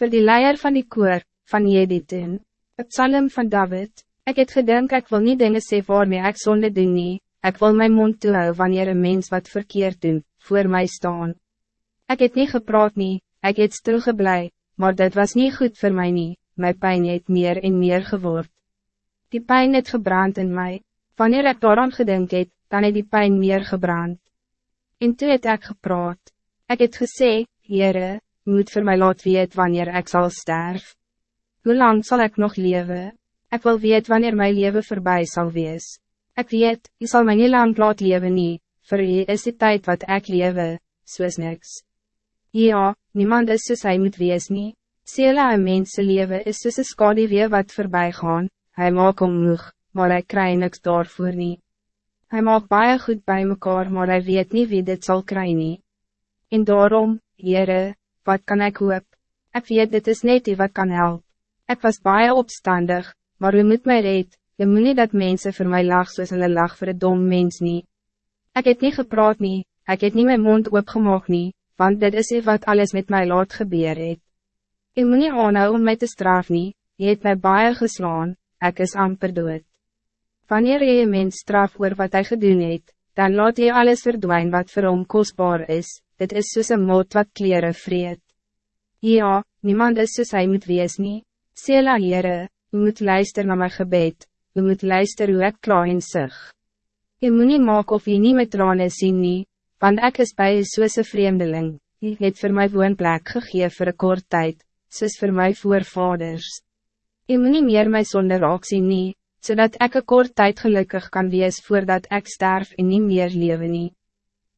Voor die leier van die koor, van Jeditun, het psalm van David, ik het gedink ik wil niet dingen sê waarmee ek zonde doen nie, ek wil mijn mond toehou wanneer een mens wat verkeerd doen, voor mij staan. Ik het niet gepraat nie, ik het stilgeblij, maar dit was niet goed voor mij nie, my pijn het meer en meer geword. Die pijn het gebrand in mij, wanneer ik daaraan gedink het, dan het die pijn meer gebrand. En toe het ek gepraat, ik het gesê, Heere, moet voor mij laat weet wanneer ik zal sterven. Hoe lang zal ik nog leven? Ik wil weet wanneer mijn leven voorbij zal wees. Ik weet, je zal mij niet lang laat leven nie, voor je is die tijd wat ik lewe, soos niks. Ja, niemand is soos hy moet wees nie. Sela een mense leven is soos een skadewee wat voorbij gaan, hy maak om moeg, maar hij krijgt niks daarvoor nie. Hij maakt baie goed bij mekaar, maar hij weet niet wie dit zal krijgen. nie. En daarom, Heere, wat kan ik hoop? Ik weet dit is net die wat kan helpen. Ik was baie opstandig, maar u moet mij red, je moet niet dat mensen voor mij lach soos hulle lach voor het dom mens nie. Ik het niet gepraat nie, ik het niet mijn mond opgemaak nie, want dit is wat alles met mij laat gebeur het. U moet nie aanhou om mij te straf nie, je het mij baie geslaan, ik is amper dood. Wanneer je een mens straf oor wat hij gedoen het, dan laat je alles verdwijnen wat voor hom kostbaar is, dit is soos een moot wat kleren vreet. Ja, niemand is soos hy moet wees nie. Sela Heere, u moet luister naar mijn gebed, u moet luister hoe ek klaar en sig. Je moet niet maak of je niet met tranen sien nie, want ek is bij soos een vreemdeling, je het voor my woonplek gegee voor een kort tijd, soos voor my voorvaders. Je moet niet meer my sonde raak sien nie, zodat ik een kort tijd gelukkig kan wees voordat ik sterf en niet meer leven nie.